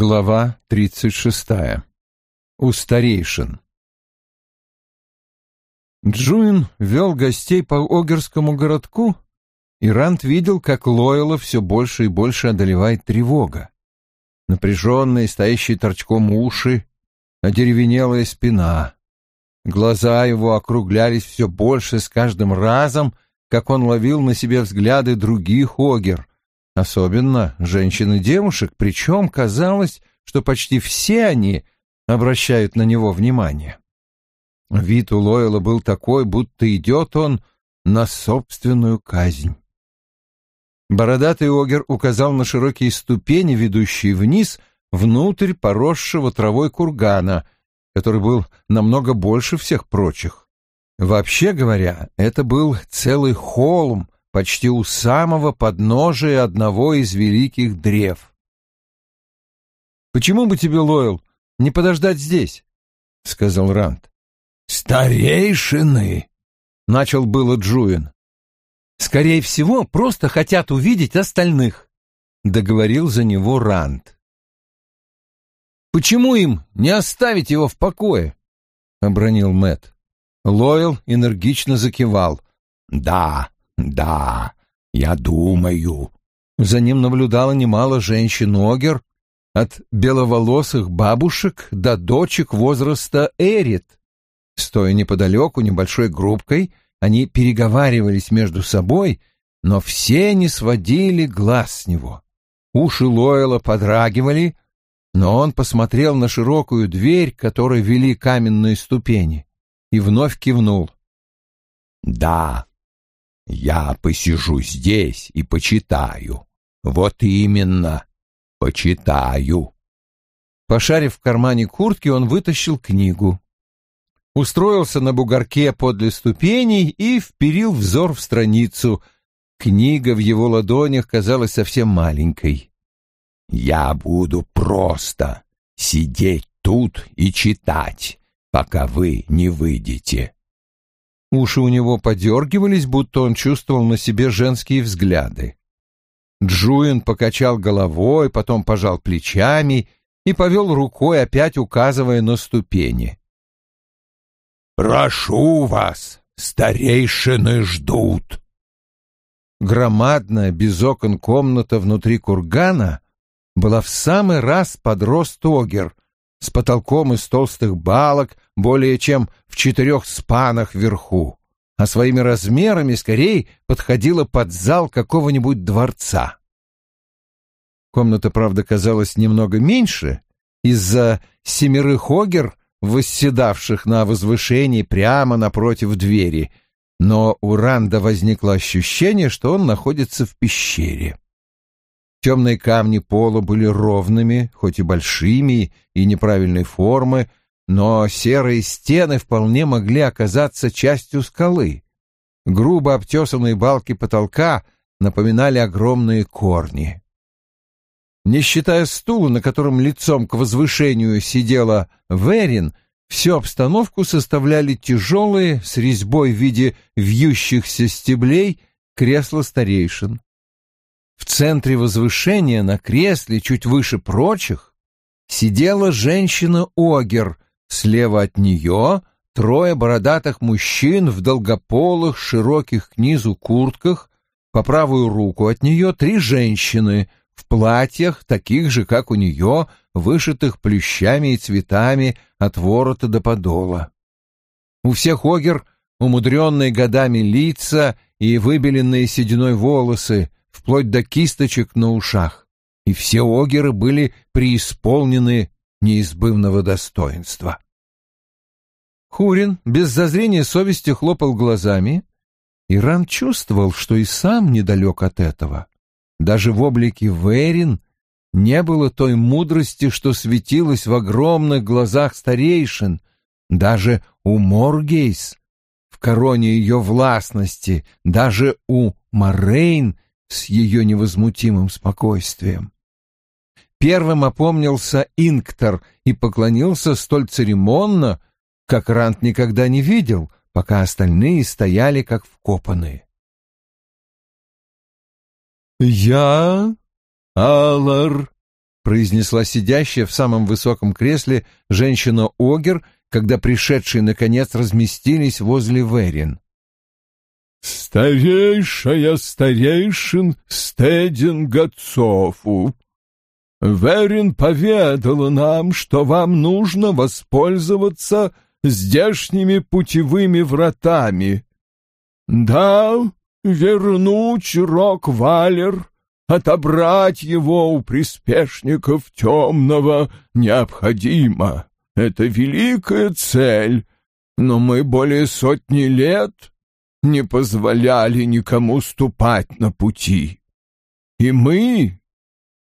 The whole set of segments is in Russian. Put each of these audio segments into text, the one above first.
Глава тридцать шестая. У старейшин. Джуин вел гостей по Огерскому городку, и Рант видел, как Лойла все больше и больше одолевает тревога. Напряженные, стоящие торчком уши, одеревенелая спина. Глаза его округлялись все больше с каждым разом, как он ловил на себе взгляды других Огер, Особенно женщин и девушек, причем казалось, что почти все они обращают на него внимание. Вид у Лойла был такой, будто идет он на собственную казнь. Бородатый Огер указал на широкие ступени, ведущие вниз, внутрь поросшего травой кургана, который был намного больше всех прочих. Вообще говоря, это был целый холм, почти у самого подножия одного из великих древ. «Почему бы тебе, Лойл, не подождать здесь?» — сказал Рант. «Старейшины!» — начал было Джуин. «Скорее всего, просто хотят увидеть остальных», — договорил за него Рант. «Почему им не оставить его в покое?» — обронил Мэт. Лойл энергично закивал. «Да, «Да, я думаю». За ним наблюдало немало женщин-огер, от беловолосых бабушек до дочек возраста Эрит. Стоя неподалеку небольшой группкой, они переговаривались между собой, но все не сводили глаз с него. Уши Лойла подрагивали, но он посмотрел на широкую дверь, которой вели каменные ступени, и вновь кивнул. «Да, я посижу здесь и почитаю. Вот именно, почитаю. Пошарив в кармане куртки, он вытащил книгу. Устроился на бугорке подле ступеней и вперил взор в страницу. Книга в его ладонях казалась совсем маленькой. «Я буду просто сидеть тут и читать, пока вы не выйдете. Уши у него подергивались, будто он чувствовал на себе женские взгляды. Джуин покачал головой, потом пожал плечами и повел рукой, опять указывая на ступени. «Прошу вас, старейшины ждут!» Громадная, без окон комната внутри кургана была в самый раз под рост огер — с потолком из толстых балок более чем в четырех спанах вверху, а своими размерами скорее подходила под зал какого-нибудь дворца. Комната, правда, казалась немного меньше из-за семерых огер, восседавших на возвышении прямо напротив двери, но у Ранда возникло ощущение, что он находится в пещере. Темные камни пола были ровными, хоть и большими и неправильной формы, но серые стены вполне могли оказаться частью скалы. Грубо обтесанные балки потолка напоминали огромные корни. Не считая стула, на котором лицом к возвышению сидела Верин, всю обстановку составляли тяжелые, с резьбой в виде вьющихся стеблей, кресла старейшин. В центре возвышения, на кресле, чуть выше прочих, сидела женщина-огер, слева от нее трое бородатых мужчин в долгополых, широких к низу куртках, по правую руку от нее три женщины в платьях, таких же, как у нее, вышитых плющами и цветами от ворота до подола. У всех огер умудренные годами лица и выбеленные сединой волосы, вплоть до кисточек на ушах, и все огеры были преисполнены неизбывного достоинства. Хурин без зазрения совести хлопал глазами, и Ран чувствовал, что и сам недалек от этого. Даже в облике Верин не было той мудрости, что светилась в огромных глазах старейшин, даже у Моргейс, в короне ее властности, даже у Морейн с ее невозмутимым спокойствием. Первым опомнился Инктор и поклонился столь церемонно, как Рант никогда не видел, пока остальные стояли как вкопанные. «Я, Алар — произнесла сидящая в самом высоком кресле женщина-огер, когда пришедшие, наконец, разместились возле Верин. «Старейшая старейшин Стедин Гацофу, Верин поведала нам, что вам нужно воспользоваться здешними путевыми вратами. Да, вернуть Рок-Валер, отобрать его у приспешников темного необходимо. Это великая цель, но мы более сотни лет не позволяли никому ступать на пути. И мы,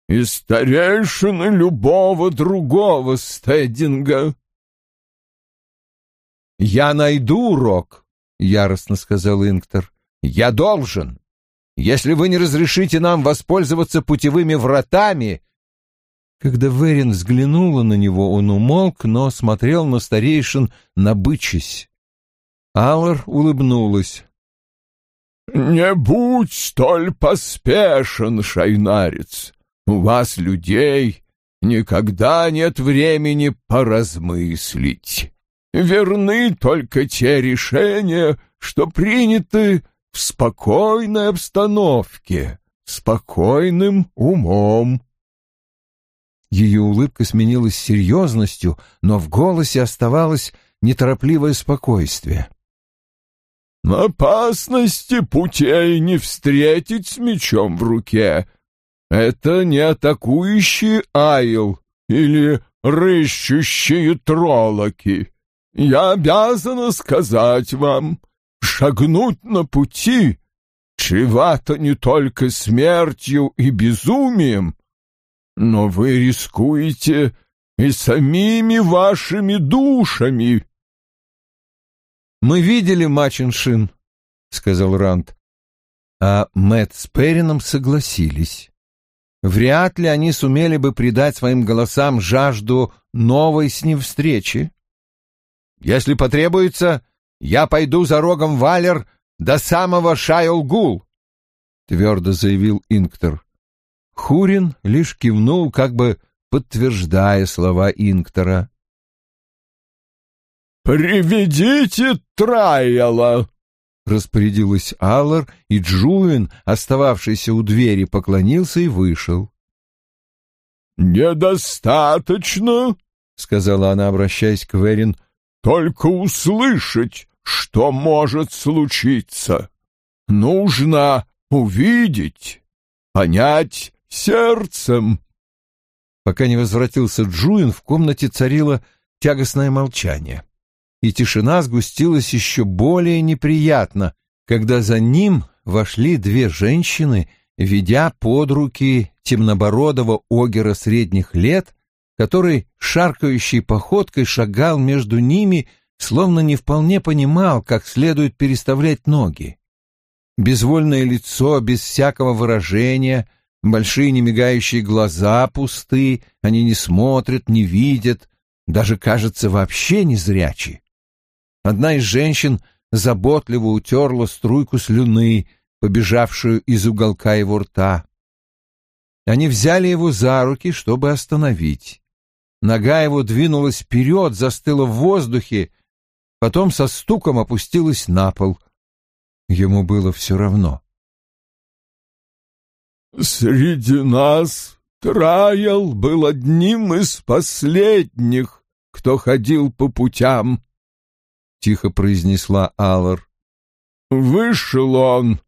и старейшины любого другого стединга. «Я найду урок», — яростно сказал Инктор. «Я должен. Если вы не разрешите нам воспользоваться путевыми вратами...» Когда Верин взглянула на него, он умолк, но смотрел на старейшин, набычась. Аллар улыбнулась. «Не будь столь поспешен, шайнарец. У вас, людей, никогда нет времени поразмыслить. Верны только те решения, что приняты в спокойной обстановке, спокойным умом. Ее улыбка сменилась серьезностью, но в голосе оставалось неторопливое спокойствие. «Опасности путей не встретить с мечом в руке. Это не атакующий айл или рыщущие троллоки. Я обязана сказать вам, шагнуть на пути чревато не только смертью и безумием, но вы рискуете и самими вашими душами. «Мы видели Маченшин», — сказал Ранд, а Мэтт с Перином согласились. Вряд ли они сумели бы придать своим голосам жажду новой с ним встречи. Если потребуется, я пойду за рогом Валер до самого Шайолгул, — твердо заявил Инктор. Хурин лишь кивнул, как бы подтверждая слова Инктора. «Приведите Трайала!» — распорядилась Аллар, и Джуин, остававшийся у двери, поклонился и вышел. «Недостаточно», — сказала она, обращаясь к Верин, — «только услышать, что может случиться. Нужно увидеть, понять сердцем». Пока не возвратился Джуин, в комнате царило тягостное молчание, и тишина сгустилась еще более неприятно, когда за ним вошли две женщины, ведя под руки темнобородого огера средних лет, который шаркающей походкой шагал между ними, словно не вполне понимал, как следует переставлять ноги. Безвольное лицо, без всякого выражения, большие немигающие глаза пусты, они не смотрят, не видят, даже, кажется, вообще не зрячи. Одна из женщин заботливо утерла струйку слюны, побежавшую из уголка его рта. Они взяли его за руки, чтобы остановить. Нога его двинулась вперед, застыла в воздухе, потом со стуком опустилась на пол. Ему было все равно. «Среди нас Трайл был одним из последних, кто ходил по путям», — тихо произнесла Аллар. «Вышел он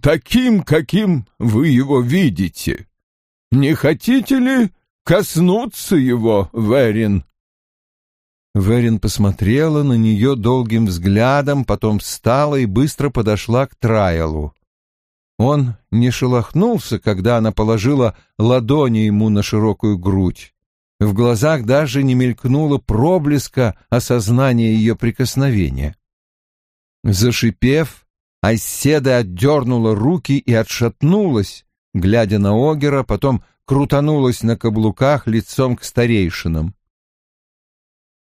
таким, каким вы его видите. Не хотите ли коснуться его, Верин?» Верин посмотрела на нее долгим взглядом, потом встала и быстро подошла к Трайлу. Он не шелохнулся, когда она положила ладони ему на широкую грудь. В глазах даже не мелькнуло проблеска осознания ее прикосновения. Зашипев, Айседа отдернула руки и отшатнулась, глядя на Огера, потом крутанулась на каблуках лицом к старейшинам.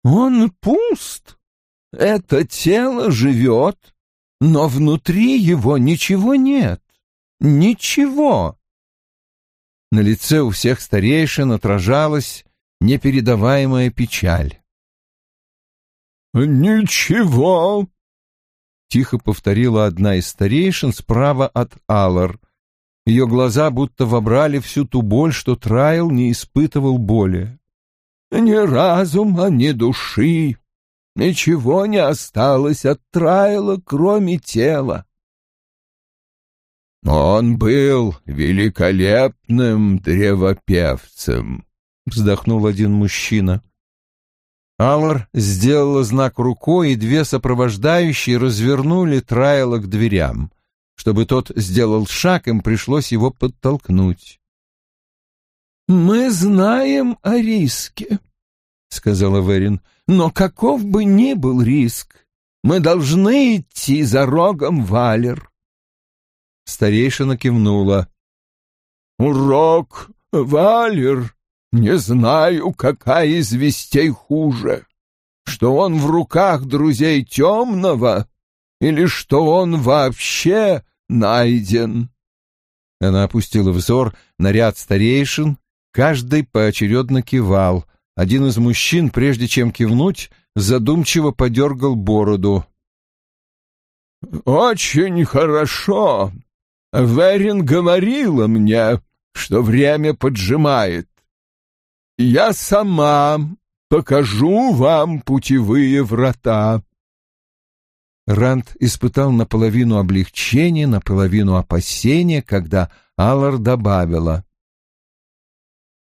«Он пуст. Это тело живет, но внутри его ничего нет. Ничего!» На лице у всех старейшин отражалась непередаваемая печаль. «Ничего», — тихо повторила одна из старейшин справа от Аллар. Ее глаза будто вобрали всю ту боль, что Трайл не испытывал боли. «Ни разума, ни души. Ничего не осталось от Трайла, кроме тела. «Он был великолепным древопевцем», — вздохнул один мужчина. Аллар сделала знак рукой, и две сопровождающие развернули Трайла к дверям. Чтобы тот сделал шаг, им пришлось его подтолкнуть. «Мы знаем о риске», — сказала Верин, — «но каков бы ни был риск, мы должны идти за рогом Валер. Старейшина кивнула. «Урок, Валер, не знаю, какая из вестей хуже, что он в руках друзей темного или что он вообще найден». Она опустила взор на ряд старейшин, каждый поочередно кивал. Один из мужчин, прежде чем кивнуть, задумчиво подергал бороду. «Очень хорошо», Верин говорила мне, что время поджимает. Я сама покажу вам путевые врата. Ранд испытал наполовину облегчения, наполовину опасения, когда Аллар добавила.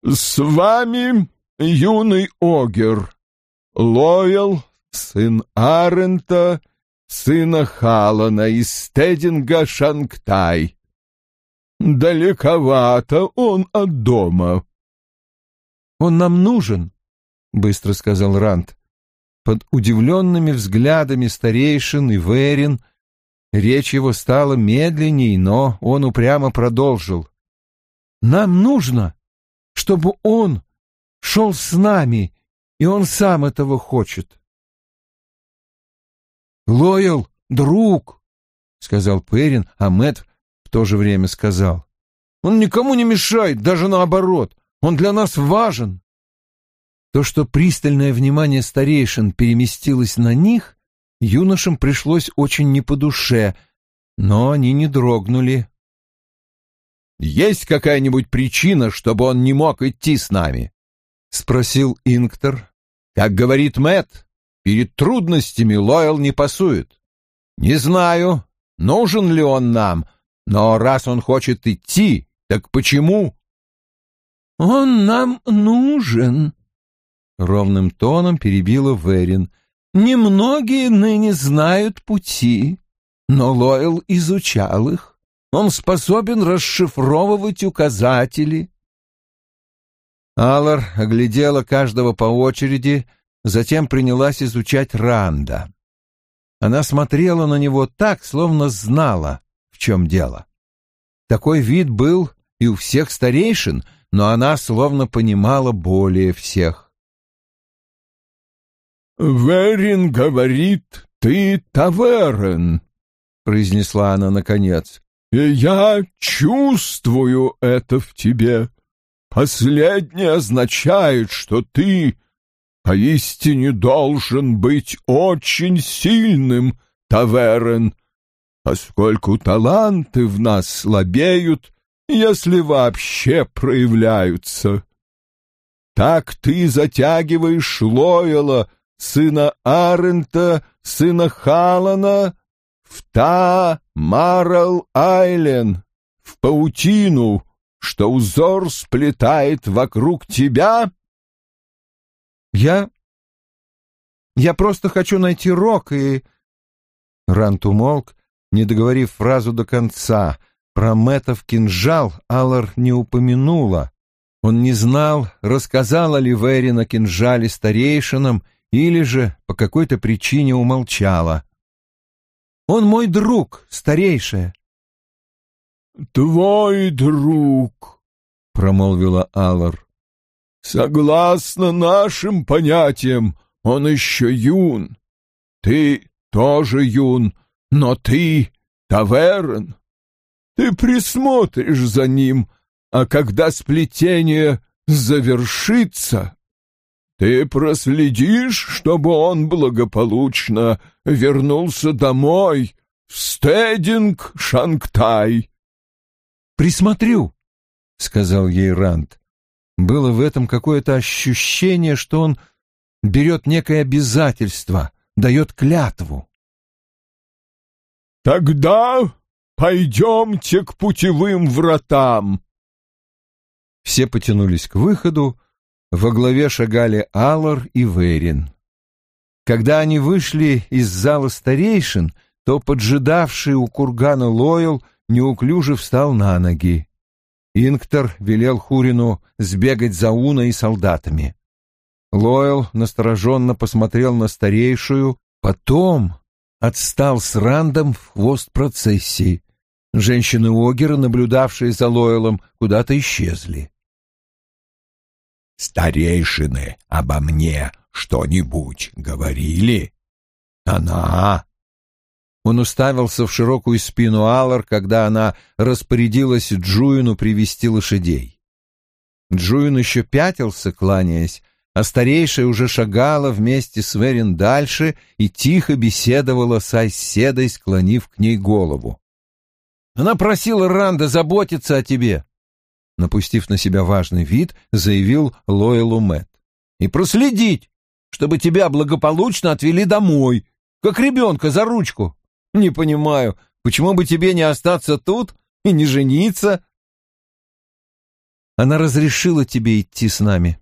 «С вами юный Огер, Лойл, сын Арента сына Халана из Стединга Шангтай. Далековато он от дома. Он нам нужен, быстро сказал Рант. Под удивленными взглядами старейшин и Верин речь его стала медленней, но он упрямо продолжил. Нам нужно, чтобы он шел с нами, и он сам этого хочет. «Лойл, друг!» — сказал Перин, а Мэтт в то же время сказал. «Он никому не мешает, даже наоборот. Он для нас важен». То, что пристальное внимание старейшин переместилось на них, юношам пришлось очень не по душе, но они не дрогнули. «Есть какая-нибудь причина, чтобы он не мог идти с нами?» — спросил Инктор. «Как говорит Мэтт, Перед трудностями Лойл не пасует. Не знаю, нужен ли он нам, но раз он хочет идти, так почему? Он нам нужен, ровным тоном перебила Верин. Немногие ныне знают пути, но Лойл изучал их. Он способен расшифровывать указатели. Аллар оглядела каждого по очереди, затем принялась изучать Ранда. Она смотрела на него так, словно знала, в чем дело. Такой вид был и у всех старейшин, но она словно понимала более всех. «Верин говорит, ты таверен», — произнесла она наконец. «И я чувствую это в тебе. Последнее означает, что ты поистине должен быть очень сильным, Таверен, поскольку таланты в нас слабеют, если вообще проявляются. Так ты затягиваешь Лойла, сына Арента, сына Халана, в Та Марал Айлен, в паутину, что узор сплетает вокруг тебя я... Я просто хочу найти Рок и...» Рант умолк, не договорив фразу до конца. Про Мэтов кинжал Аллар не упомянула. Он не знал, рассказала ли Вэри на кинжале старейшинам или же по какой-то причине умолчала. «Он мой друг, старейшая». «Твой друг», — промолвила Аллар. Согласно нашим понятиям, он еще юн. Ты тоже юн, но ты таверн. Ты присмотришь за ним, а когда сплетение завершится, ты проследишь, чтобы он благополучно вернулся домой в Стединг Шангтай. «Присмотрю», — сказал ей Ранд. Было в этом какое-то ощущение, что он берет некое обязательство, дает клятву. «Тогда пойдемте к путевым вратам». Все потянулись к выходу, во главе шагали Аллар и Верин. Когда они вышли из зала старейшин, то поджидавший у кургана Лойл неуклюже встал на ноги. Инктор велел Хурину сбегать за Уна и солдатами. Лойл настороженно посмотрел на старейшую, потом отстал с Рандом в хвост процессии. Женщины Огера, наблюдавшие за Лойлом, куда-то исчезли. «Старейшины обо мне что-нибудь говорили?» «Она...» Он уставился в широкую спину Аллар, когда она распорядилась Джуину привести лошадей. Джуин еще пятился, кланяясь, а старейшая уже шагала вместе с Верин дальше и тихо беседовала с Айседой, склонив к ней голову. Она просила Ранда заботиться о тебе, напустив на себя важный вид, заявил Лоэлу Мэтт. И проследить, чтобы тебя благополучно отвели домой, как ребенка за ручку. Не понимаю, почему бы тебе не остаться тут и не жениться? Она разрешила тебе идти с нами,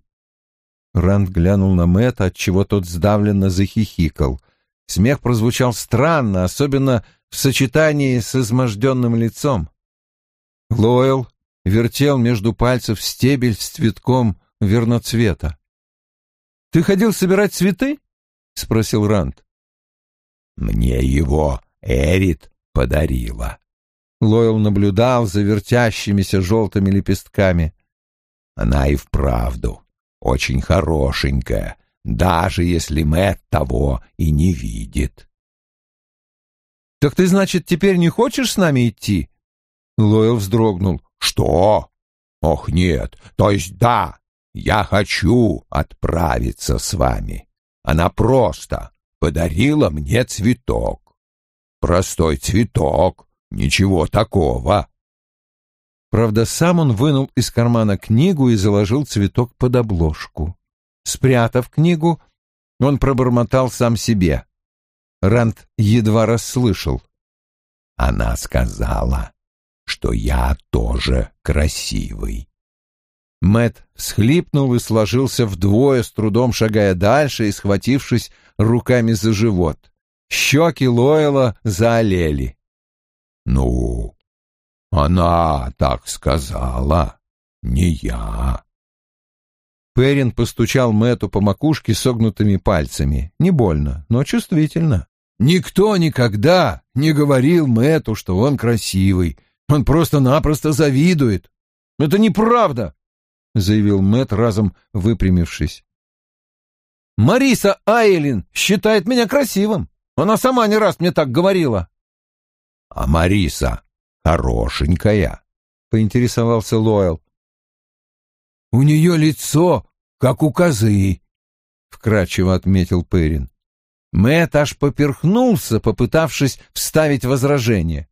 Ранд глянул на Мэтта, отчего тот сдавленно захихикал. Смех прозвучал странно, особенно в сочетании с изможденным лицом. Лойл вертел между пальцев стебель с цветком верноцвета. «Ты ходил собирать цветы?» — спросил Ранд. «Мне его Эрит подарила». Лойл наблюдал за вертящимися желтыми лепестками. «Она и вправду очень хорошенькая, даже если Мэтт того и не видит. «Так ты, значит, теперь не хочешь с нами идти?» Лойл вздрогнул. «Что? Ох, нет, то есть да, я хочу отправиться с вами. Она просто подарила мне цветок. Простой цветок, ничего такого. Правда, сам он вынул из кармана книгу и заложил цветок под обложку. Спрятав книгу, он пробормотал сам себе. Ранд едва расслышал. Она сказала, что я тоже красивый. Мэт всхлипнул и сложился вдвое, с трудом шагая дальше и схватившись руками за живот. Щеки Лойла заолели. «Ну, она так сказала, не я. Перин постучал Мэту по макушке согнутыми пальцами. Не больно, но чувствительно. Никто никогда не говорил Мэту, что он красивый. Он просто-напросто завидует. Это неправда, заявил Мэт разом выпрямившись. Мариса Айлин считает меня красивым. Она сама не раз мне так говорила. А Мариса хорошенькая?» — поинтересовался Лойл. «У нее лицо, как у козы», — вкратчиво отметил Перин. Мэтт аж поперхнулся, попытавшись вставить возражение.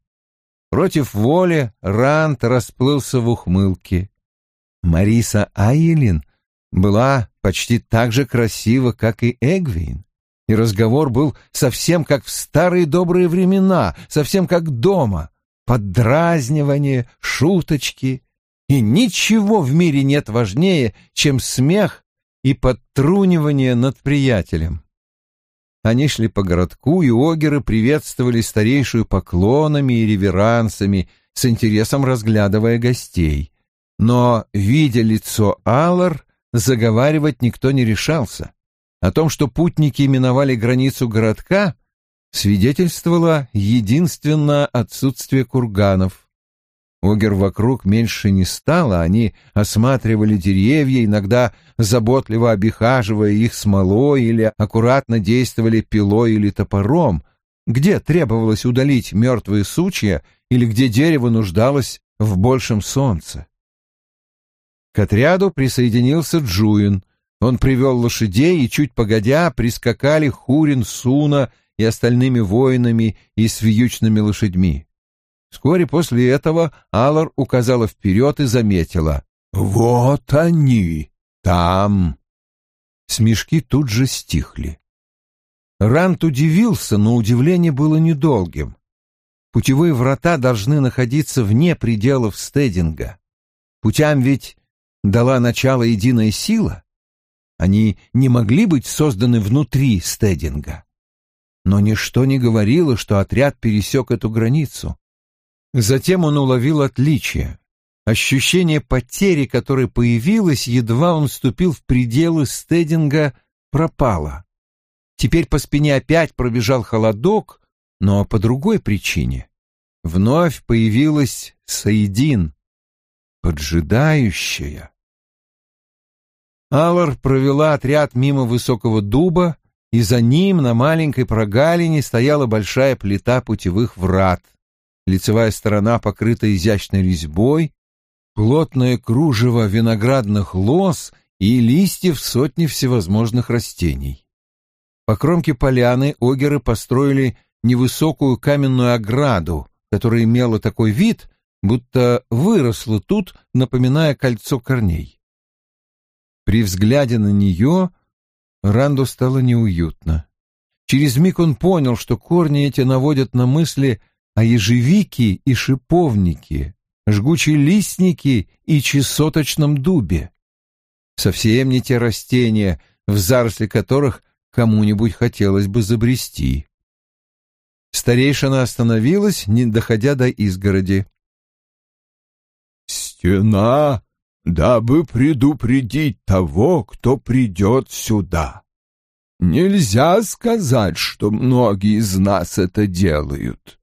Против воли Рант расплылся в ухмылке. Мариса Айлин была почти так же красива, как и Эгвин, и разговор был совсем как в старые добрые времена, совсем как дома поддразнивание, шуточки. И ничего в мире нет важнее, чем смех и подтрунивание над приятелем. Они шли по городку, и огеры приветствовали старейшую поклонами и реверансами, с интересом разглядывая гостей. Но, видя лицо Аллар, заговаривать никто не решался. О том, что путники миновали границу городка, свидетельствовало единственно отсутствие курганов. Огер вокруг меньше не стало, они осматривали деревья, иногда заботливо обихаживая их смолой или аккуратно действовали пилой или топором, где требовалось удалить мертвые сучья или где дерево нуждалось в большем солнце. К отряду присоединился Джуин. Он привел лошадей, и чуть погодя прискакали Хурин, Суна и остальными воинами и с вьючными лошадьми. Вскоре после этого Аллар указала вперед и заметила. «Вот они! Там!» Смешки тут же стихли. Рант удивился, но удивление было недолгим. Путевые врата должны находиться вне пределов стединга. Путям ведь дала начало единая сила. Они не могли быть созданы внутри стединга. Но ничто не говорило, что отряд пересек эту границу. Затем он уловил отличие. Ощущение потери, которое появилось, едва он вступил в пределы стединга, пропало. Теперь по спине опять пробежал холодок, но по другой причине. Вновь появилась Саидин, поджидающая. Аллар провела отряд мимо высокого дуба, и за ним на маленькой прогалине стояла большая плита путевых врат. Лицевая сторона покрыта изящной резьбой, плотное кружево виноградных лоз и листьев сотни всевозможных растений. По кромке поляны огеры построили невысокую каменную ограду, которая имела такой вид, будто выросла тут, напоминая кольцо корней. При взгляде на нее Ранду стало неуютно. Через миг он понял, что корни эти наводят на мысли о ежевике и шиповнике, жгучей листнике и чесоточном дубе. Совсем не те растения, в заросли которых кому-нибудь хотелось бы забрести. Старейшина остановилась, не доходя до изгороди. «Стена, дабы предупредить того, кто придет сюда. Нельзя сказать, что многие из нас это делают.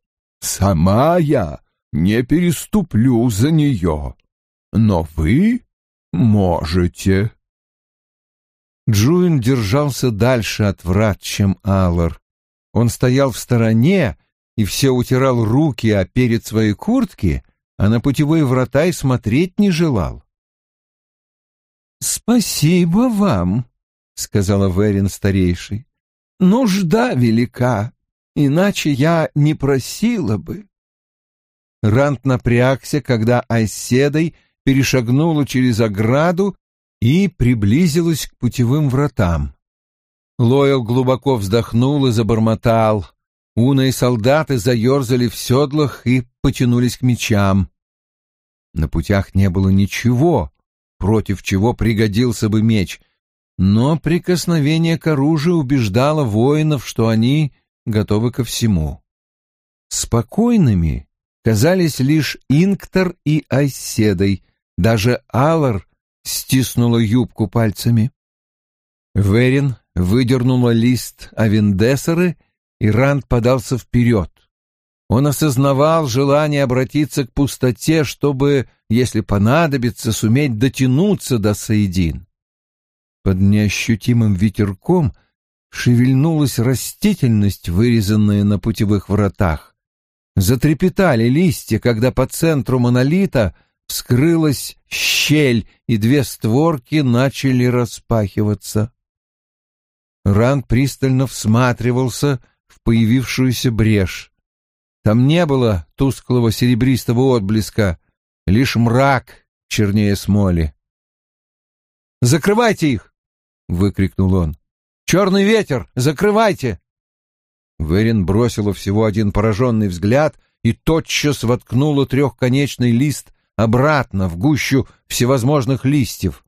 Сама я не переступлю за нее, но вы можете». Джуин держался дальше от врат, чем Аллар. Он стоял в стороне и все утирал руки о перед своей куртки, а на путевые врата и смотреть не желал. «Спасибо вам», — сказала Верин старейший. «Нужда велика, иначе я не просила бы». Рант напрягся, когда Айседой перешагнула через ограду и приблизилась к путевым вратам. Лойл глубоко вздохнул и забормотал. Уна и солдаты заерзали в седлах и потянулись к мечам. На путях не было ничего, против чего пригодился бы меч, но прикосновение к оружию убеждало воинов, что они готовы ко всему. Спокойными казались лишь Инктор и Айседой, даже Алар стиснула юбку пальцами. Верин выдернула лист Авендесеры, и Ранд подался вперед. Он осознавал желание обратиться к пустоте, чтобы, если понадобится, суметь дотянуться до Саидин. Под неощутимым ветерком шевельнулась растительность, вырезанная на путевых вратах. Затрепетали листья, когда по центру монолита вскрылась щель, и две створки начали распахиваться. Ранд пристально всматривался в появившуюся брешь. Там не было тусклого серебристого отблеска, лишь мрак чернее смоли. «Закрывайте их!» — выкрикнул он. «Черный ветер! Закрывайте!» Верин бросила всего один пораженный взгляд и тотчас воткнула трехконечный лист обратно в гущу всевозможных листьев.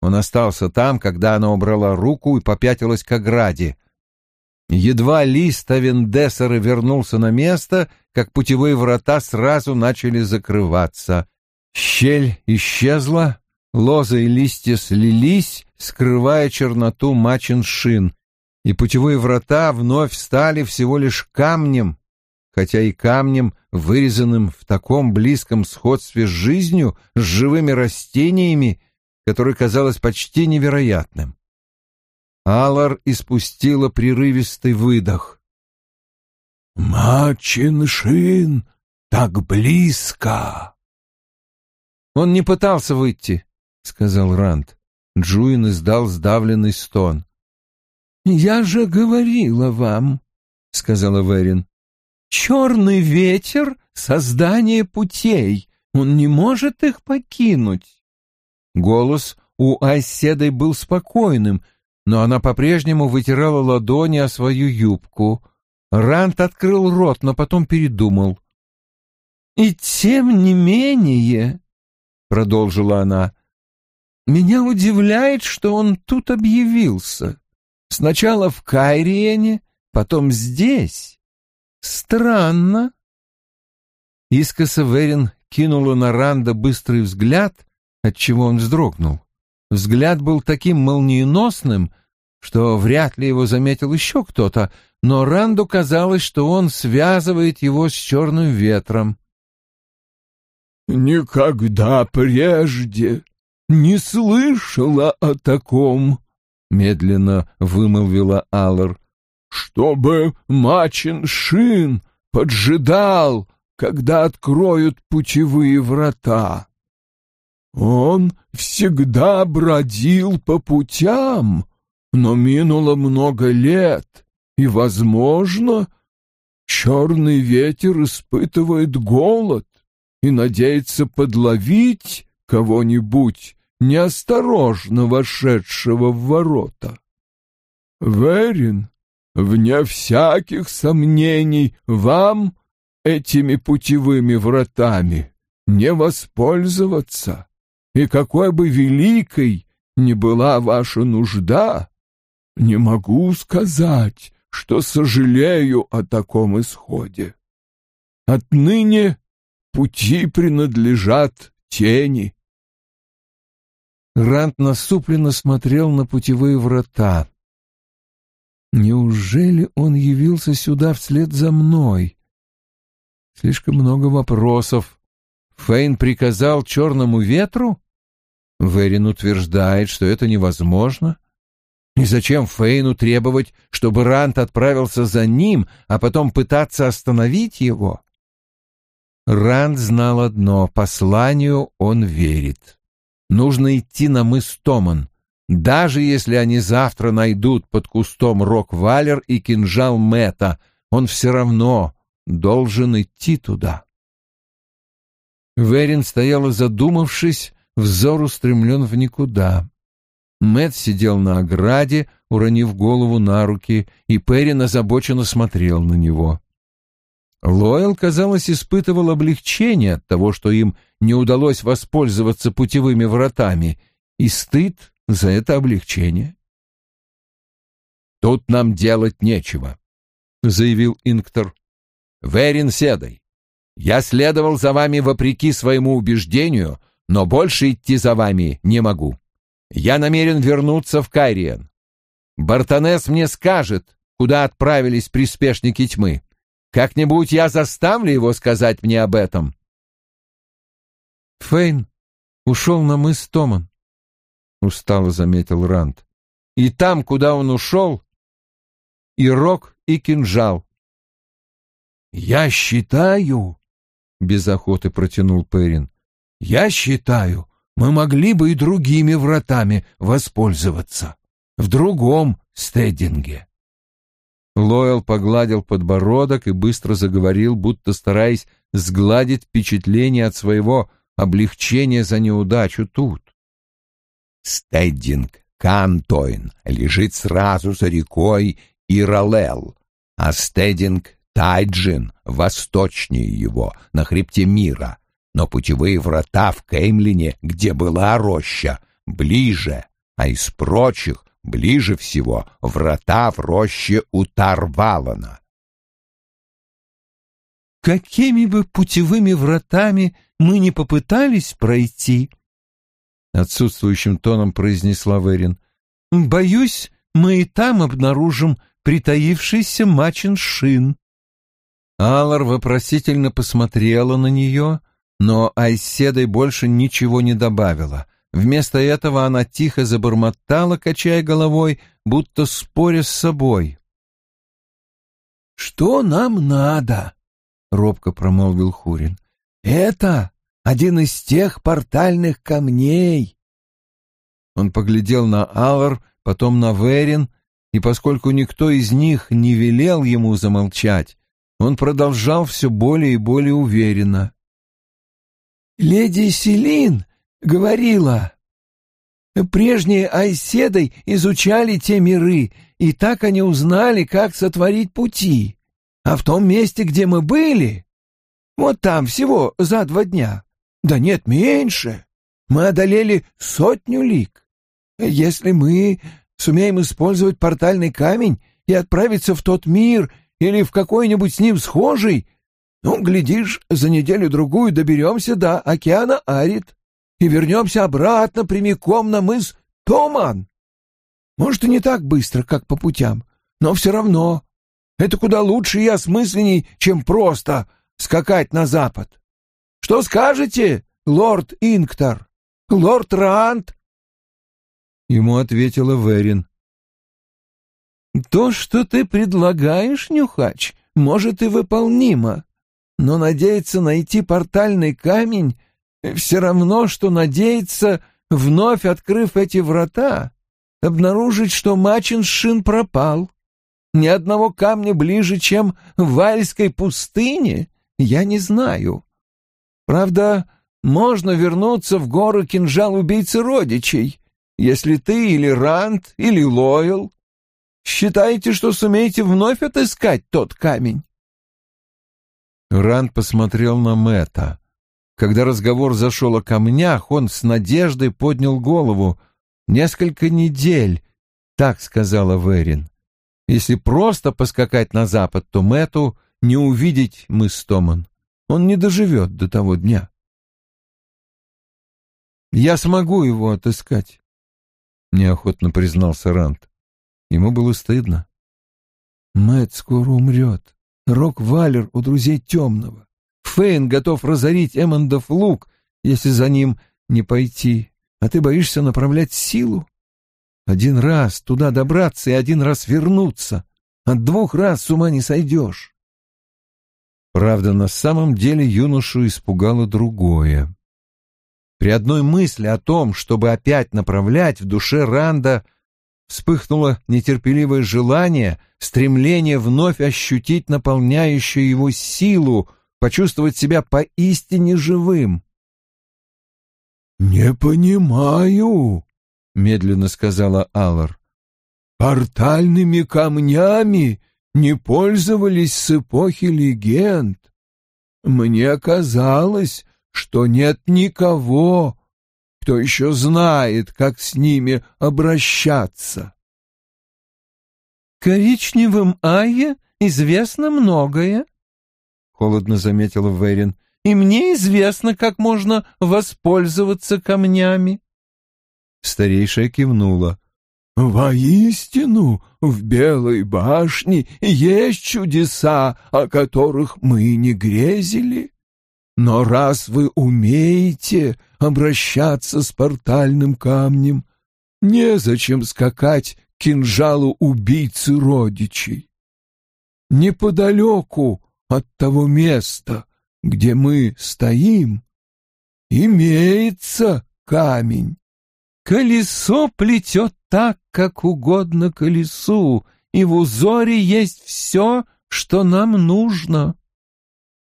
Он остался там, когда она убрала руку и попятилась к ограде. Едва лист Авендесера вернулся на место, как путевые врата сразу начали закрываться. Щель исчезла, лозы и листья слились, скрывая черноту мачин шин, и путевые врата вновь стали всего лишь камнем, хотя и камнем, вырезанным в таком близком сходстве с жизнью, с живыми растениями, который казалось почти невероятным. Алар испустила прерывистый выдох. «Мачин-шин так близко!» Он не пытался выйти. — сказал Ранд. Джуин издал сдавленный стон. «Я же говорила вам», — сказала Верин. «Черный ветер — создание путей. Он не может их покинуть». Голос у Айседой был спокойным, но она по-прежнему вытирала ладони о свою юбку. Рант открыл рот, но потом передумал. «И тем не менее», — продолжила она, — «меня удивляет, что он тут объявился. Сначала в Кайриене, потом здесь. Странно». Искоса Верин кинула на Ранда быстрый взгляд, отчего он вздрогнул. Взгляд был таким молниеносным, что вряд ли его заметил еще кто-то, но Ранду казалось, что он связывает его с черным ветром. «Никогда прежде не слышала о таком», — медленно вымолвила Аллар, — «чтобы Мачин Шин поджидал, когда откроют путевые врата. Он всегда бродил по путям, но минуло много лет, и, возможно, черный ветер испытывает голод и надеется подловить кого-нибудь, неосторожно вошедшего в ворота. Верин, вне всяких сомнений, вам этими путевыми вратами не воспользоваться, и какой бы великой ни была ваша нужда, не могу сказать, что сожалею о таком исходе. Отныне пути принадлежат тени. Рант насупленно смотрел на путевые врата. Неужели он явился сюда вслед за мной? Слишком много вопросов. Фейн приказал черному ветру? Верин утверждает, что это невозможно. И зачем Фейну требовать, чтобы Рант отправился за ним, а потом пытаться остановить его? Ранд знал одно — посланию он верит. Нужно идти на мыс Томан, даже если они завтра найдут под кустом Рок-Валер и кинжал Мэтта, он все равно должен идти туда. Верин стояла задумавшись, взор устремлен в никуда. Мэт сидел на ограде, уронив голову на руки, и Перрин озабоченно смотрел на него. Лоэл, казалось, испытывал облегчение от того, что им не удалось воспользоваться путевыми вратами, и стыд за это облегчение. «Тут нам делать нечего», — заявил Инктор. «Верин седой, я следовал за вами вопреки своему убеждению, но больше идти за вами не могу. Я намерен вернуться в Кайриен. Бартонес мне скажет, куда отправились приспешники тьмы. Как-нибудь я заставлю его сказать мне об этом. Фейн ушел на мыс Томан, — устало заметил Ранд. И там, куда он ушел, и рог, и кинжал. «Я считаю», — без охоты протянул Перин, — «я считаю, мы могли бы и другими вратами воспользоваться. В другом стединге». Лойл погладил подбородок и быстро заговорил, будто стараясь сгладить впечатление от своего облегчения за неудачу тут. Стеддинг Кантойн лежит сразу за рекой Иралел, а Стеддинг Тайджин восточнее его, на хребте мира, но путевые врата в Кеймлине, где была роща, ближе, а из прочих ближе всего врата в роще у Тарвалана. «Какими бы путевыми вратами мы не попытались пройти», — отсутствующим тоном произнесла Верин, — «боюсь, мы и там обнаружим притаившийся Мачин Шин». Алар вопросительно посмотрела на нее, но Айседой больше ничего не добавила. Вместо этого она тихо забормотала, качая головой, будто споря с собой. «Что нам надо?» — робко промолвил Хурин. «Это один из тех портальных камней, Он поглядел на Аллар, потом на Верин, и поскольку никто из них не велел ему замолчать, он продолжал все более и более уверенно. «Леди Селин говорила, прежние айседой изучали те миры, и так они узнали, как сотворить пути. А в том месте, где мы были, вот там всего за два дня, да нет, меньше, мы одолели сотню лик. Если мы сумеем использовать портальный камень и отправиться в тот мир или в какой-нибудь с ним схожий, ну, глядишь, за неделю-другую доберемся до океана Арит и вернемся обратно прямиком на мыс Томан. Может, и не так быстро, как по путям, но все равно это куда лучше и осмысленней, чем просто скакать на запад. Что скажете, лорд Инктор? Лорд Рант? Ему ответила Верин. То, что ты предлагаешь, Нюхач, может и выполнимо, но надеяться найти портальный камень все равно, что надеяться, вновь открыв эти врата, обнаружить, что Мачиншин пропал. Ни одного камня ближе, чем в Вальской пустыне, я не знаю. Правда, можно вернуться в горы кинжал убийцы родичей, если ты или Рант, или Лойл считаете, что сумеете вновь отыскать тот камень. Ранд посмотрел на Мэтта. Когда разговор зашел о камнях, он с надеждой поднял голову. «Несколько недель», — так сказала Верин. «Если просто поскакать на запад, то Мэтту не увидеть мыс Томан. Он не доживет до того дня». «Я смогу его отыскать», — неохотно признался Ранд. Ему было стыдно. Мэтт скоро умрет. Рок-Валер у друзей темного. Фейн готов разорить Эммондов лук, если за ним не пойти. А ты боишься направлять силу? Один раз туда добраться и один раз вернуться. От двух раз с ума не сойдешь. Правда, на самом деле юношу испугало другое. При одной мысли о том, чтобы опять направлять в душе Ранда, вспыхнуло нетерпеливое желание, стремление вновь ощутить наполняющую его силу, почувствовать себя поистине живым. «Не понимаю», — медленно сказала Аллар. «Портальными камнями не пользовались с эпохи легенд. Мне казалось, что нет никого, кто еще знает, как с ними обращаться. «Коричневым Айе известно многое», — холодно заметила Верин, «и мне известно, как можно воспользоваться камнями». Старейшая кивнула. «Воистину, в Белой башне есть чудеса, о которых мы не грезили. Но раз вы умеете обращаться с портальным камнем, незачем скакать к кинжалу убийцы родичей. Неподалеку от того места, где мы стоим, имеется камень. Колесо плетет так, как угодно колесу, и в узоре есть все, что нам нужно.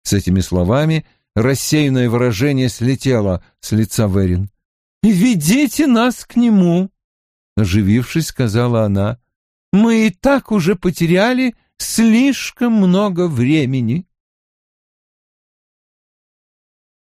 С этими словами — Рассеянное выражение слетело с лица Верин. «Ведите нас к нему», — оживившись, сказала она. «Мы и так уже потеряли слишком много времени».